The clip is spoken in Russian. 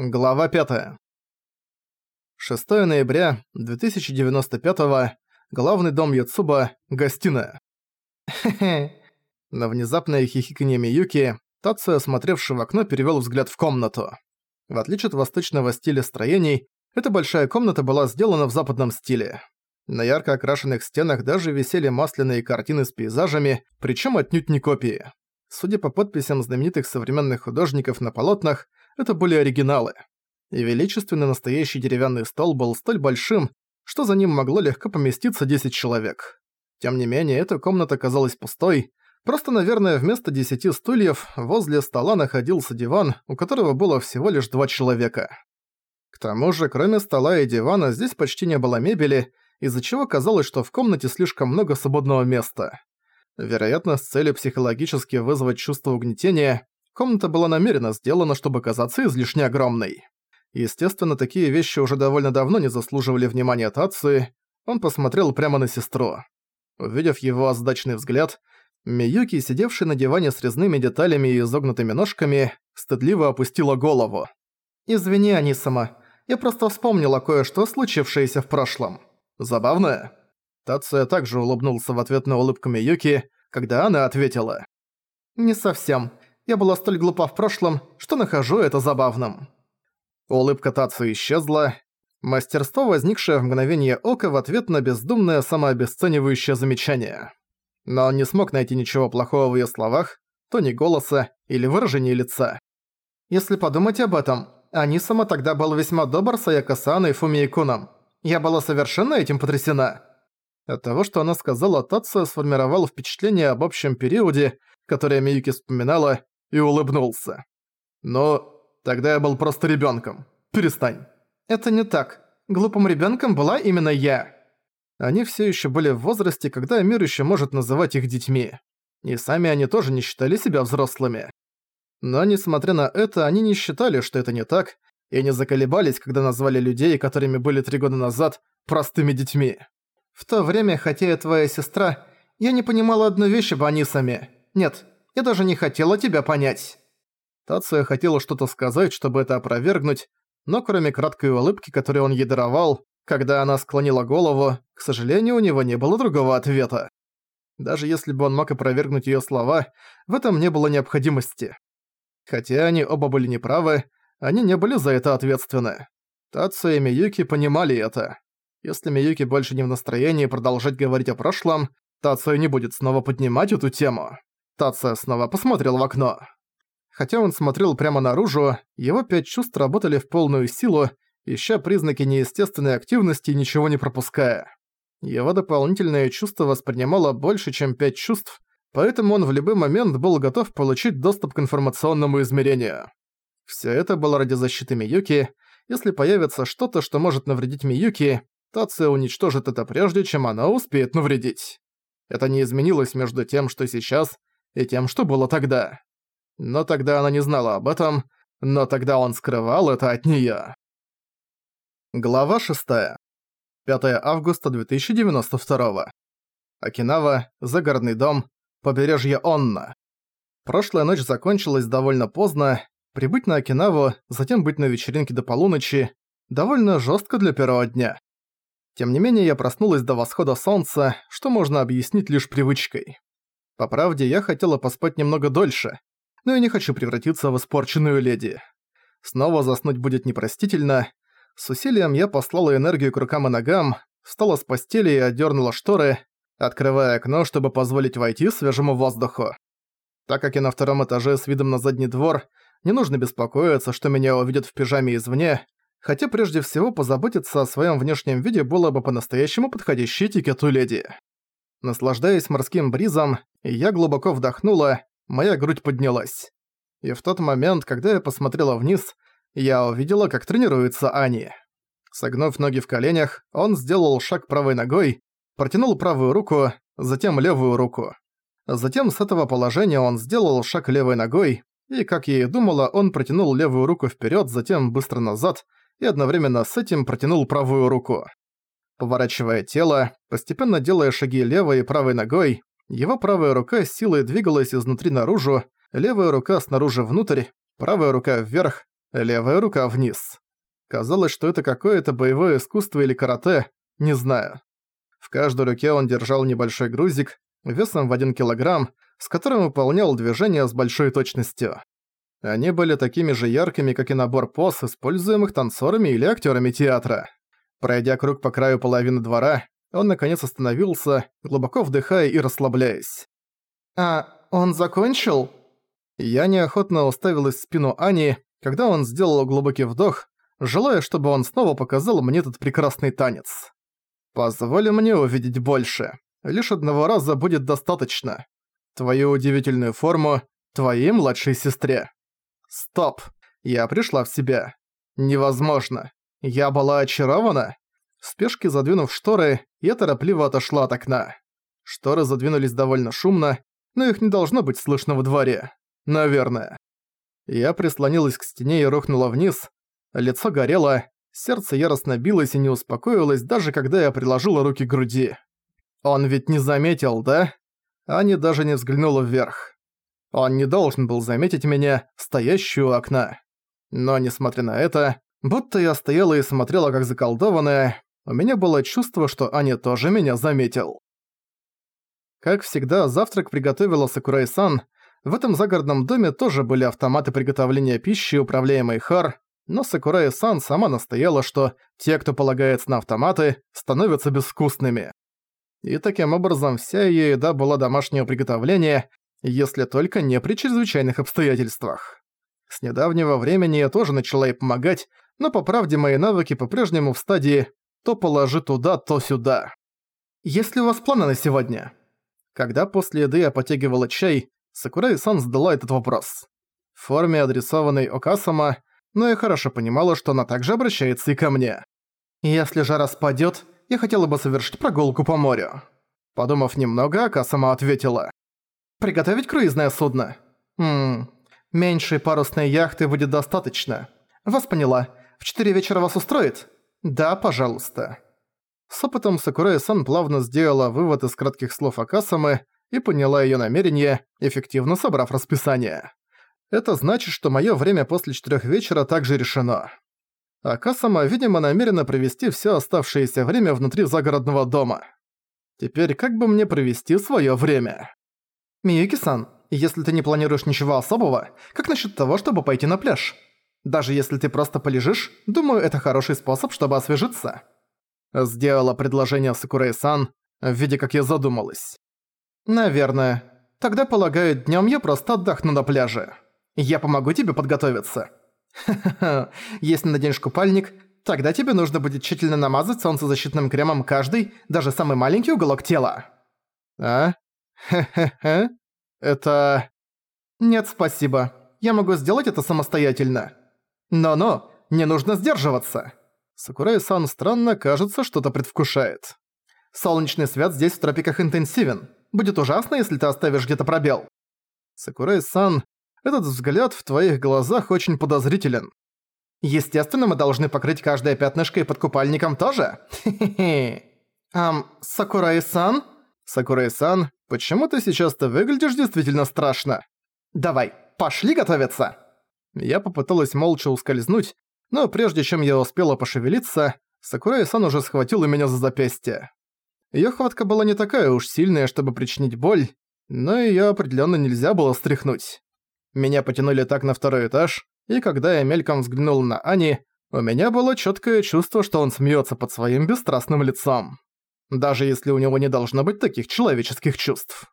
Глава 5. 6 ноября 2095 Главный дом Яцуба. Гостиная. Хе-хе. На внезапное хихиканье Миюки, Тацуя, смотревший в окно, перевёл взгляд в комнату. В отличие от восточного стиля строений, эта большая комната была сделана в западном стиле. На ярко окрашенных стенах даже висели масляные картины с пейзажами, причём отнюдь не копии. Судя по подписям знаменитых современных художников на полотнах, это были оригиналы. И величественный настоящий деревянный стол был столь большим, что за ним могло легко поместиться 10 человек. Тем не менее, эта комната казалась пустой, просто, наверное, вместо 10 стульев возле стола находился диван, у которого было всего лишь два человека. К тому же, кроме стола и дивана, здесь почти не было мебели, из-за чего казалось, что в комнате слишком много свободного места. Вероятно, с целью психологически вызвать чувство угнетения, комната была намеренно сделана, чтобы казаться излишне огромной. Естественно, такие вещи уже довольно давно не заслуживали внимания Тации, он посмотрел прямо на сестру. Увидев его озадаченный взгляд, Миюки, сидевшая на диване с резными деталями и изогнутыми ножками, стыдливо опустила голову. «Извини, Анисама, я просто вспомнила кое-что, случившееся в прошлом. Забавное?» Тация также улыбнулся в ответ на улыбку Миюки, когда она ответила. «Не совсем. Я была столь глупа в прошлом, что нахожу это забавным». Улыбка Тацу исчезла. Мастерство, возникшее в мгновение ока в ответ на бездумное самообесценивающее замечание. Но он не смог найти ничего плохого в её словах, тоне голоса или выражении лица. Если подумать об этом, Анисама тогда был весьма добр с Аяко-сан и Фумиикуном. Я была совершенно этим потрясена. От того, что она сказала, Татсо сформировал впечатление об общем периоде, которое Миюки вспоминала, и улыбнулся. Но тогда я был просто ребенком. Перестань. Это не так. Глупым ребенком была именно я. Они все еще были в возрасте, когда мир еще может называть их детьми. И сами они тоже не считали себя взрослыми. Но несмотря на это, они не считали, что это не так, и не заколебались, когда назвали людей, которыми были три года назад, простыми детьми. В то время, хотя я твоя сестра, я не понимала одну вещь об Анисаме. Нет, я даже не хотела тебя понять». Тация хотела что-то сказать, чтобы это опровергнуть, но кроме краткой улыбки, которую он ей даровал, когда она склонила голову, к сожалению, у него не было другого ответа. Даже если бы он мог опровергнуть её слова, в этом не было необходимости. Хотя они оба были неправы, они не были за это ответственны. Тация и Миюки понимали это. Если Миюки больше не в настроении продолжать говорить о прошлом, Тация не будет снова поднимать эту тему. Тация снова посмотрел в окно. Хотя он смотрел прямо наружу, его пять чувств работали в полную силу, ища признаки неестественной активности и ничего не пропуская. Его дополнительное чувство воспринимало больше, чем пять чувств, поэтому он в любой момент был готов получить доступ к информационному измерению. Всё это было ради защиты Миюки. Если появится что-то, что может навредить Миюки, Тация уничтожит это прежде, чем она успеет навредить. Это не изменилось между тем, что сейчас, и тем, что было тогда. Но тогда она не знала об этом, но тогда он скрывал это от неё. Глава 6. 5 августа 2092. Окинава, загородный дом, побережье Онна. Прошлая ночь закончилась довольно поздно, прибыть на Окинаву, затем быть на вечеринке до полуночи, довольно жестко для первого дня. Тем не менее, я проснулась до восхода солнца, что можно объяснить лишь привычкой. По правде, я хотела поспать немного дольше, но я не хочу превратиться в испорченную леди. Снова заснуть будет непростительно. С усилием я послала энергию к рукам и ногам, встала с постели и отдернула шторы, открывая окно, чтобы позволить войти свежему воздуху. Так как я на втором этаже с видом на задний двор, не нужно беспокоиться, что меня увидят в пижаме извне, хотя прежде всего позаботиться о своем внешнем виде было бы по-настоящему подходящей этикету леди. Наслаждаясь морским бризом, я глубоко вдохнула, моя грудь поднялась. И в тот момент, когда я посмотрела вниз, я увидела, как тренируется Ани. Согнув ноги в коленях, он сделал шаг правой ногой, протянул правую руку, затем левую руку. Затем с этого положения он сделал шаг левой ногой, и, как я и думала, он протянул левую руку вперед, затем быстро назад, и одновременно с этим протянул правую руку. Поворачивая тело, постепенно делая шаги левой и правой ногой, его правая рука с силой двигалась изнутри наружу, левая рука снаружи внутрь, правая рука вверх, левая рука вниз. Казалось, что это какое-то боевое искусство или карате, не знаю. В каждой руке он держал небольшой грузик, весом в 1 килограмм, с которым выполнял движения с большой точностью. Они были такими же яркими, как и набор поз, используемых танцорами или актерами театра. Пройдя круг по краю половины двора, он наконец остановился, глубоко вдыхая и расслабляясь. «А он закончил?» Я неохотно уставилась в спину Ани, когда он сделал глубокий вдох, желая, чтобы он снова показал мне этот прекрасный танец. «Позволь мне увидеть больше. Лишь одного раза будет достаточно. Твою удивительную форму, твоей младшей сестре». Стоп. Я пришла в себя. Невозможно. Я была очарована. В спешке задвинув шторы, я торопливо отошла от окна. Шторы задвинулись довольно шумно, но их не должно быть слышно во дворе. Наверное. Я прислонилась к стене и рухнула вниз. Лицо горело, сердце яростно билось и не успокоилось, даже когда я приложила руки к груди. Он ведь не заметил, да? Аня даже не взглянула вверх. Он не должен был заметить меня, стоящую у окна. Но, несмотря на это, будто я стояла и смотрела как заколдованная, у меня было чувство, что Аня тоже меня заметил. Как всегда, завтрак приготовила Сакурай-сан. В этом загородном доме тоже были автоматы приготовления пищи, управляемые Хар, но Сакурай-сан сама настояла, что те, кто полагается на автоматы, становятся безвкусными. И таким образом вся её еда была домашнего приготовления, если только не при чрезвычайных обстоятельствах. С недавнего времени я тоже начала ей помогать, но по правде мои навыки по-прежнему в стадии «то положи туда, то сюда». «Есть ли у вас планы на сегодня?» Когда после еды я потягивала чай, Сакурай-сан задала этот вопрос. В форме, адресованной Окасама, но я хорошо понимала, что она также обращается и ко мне. «Если жара спадёт, я хотела бы совершить прогулку по морю». Подумав немного, Акасама ответила. Приготовить круизное судно? Ммм, меньшей парусной яхты будет достаточно. Вас поняла. В четыре вечера вас устроит? Да, пожалуйста. С опытом Сакурая-сан плавно сделала вывод из кратких слов Акасамы и поняла её намерение, эффективно собрав расписание. Это значит, что моё время после четырёх вечера также решено. Акасама, видимо, намерена провести всё оставшееся время внутри загородного дома. Теперь как бы мне провести своё время? «Миюки-сан, если ты не планируешь ничего особого, как насчет того, чтобы пойти на пляж? Даже если ты просто полежишь, думаю, это хороший способ, чтобы освежиться». Сделала предложение Сакурай-сан, видя, как я задумалась. «Наверное. Тогда, полагаю, днём я просто отдохну на пляже. Я помогу тебе подготовиться». «Ха-ха-ха, если наденешь купальник, тогда тебе нужно будет тщательно намазать солнцезащитным кремом каждый, даже самый маленький уголок тела». «А? Хе-хе-хе? Это... Нет, спасибо. Я могу сделать это самостоятельно. Но-но, не нужно сдерживаться. Сакурай-сан странно, кажется, что-то предвкушает. Солнечный свет здесь в тропиках интенсивен. Будет ужасно, если ты оставишь где-то пробел. Сакурай-сан, этот взгляд в твоих глазах очень подозрителен. Естественно, мы должны покрыть каждое пятнышко и под купальником тоже. Хе-хе-хе. Ам, Сакурай-сан? Сакурай-сан, почему ты сейчас-то выглядишь действительно страшно? Давай, пошли готовиться!» Я попыталась молча ускользнуть, но прежде чем я успела пошевелиться, Сакурай-сан уже схватила меня за запястье. Её хватка была не такая уж сильная, чтобы причинить боль, но её определённо нельзя было стряхнуть. Меня потянули так на второй этаж, и когда я мельком взглянул на Ани, у меня было чёткое чувство, что он смеётся под своим бесстрастным лицом даже если у него не должно быть таких человеческих чувств.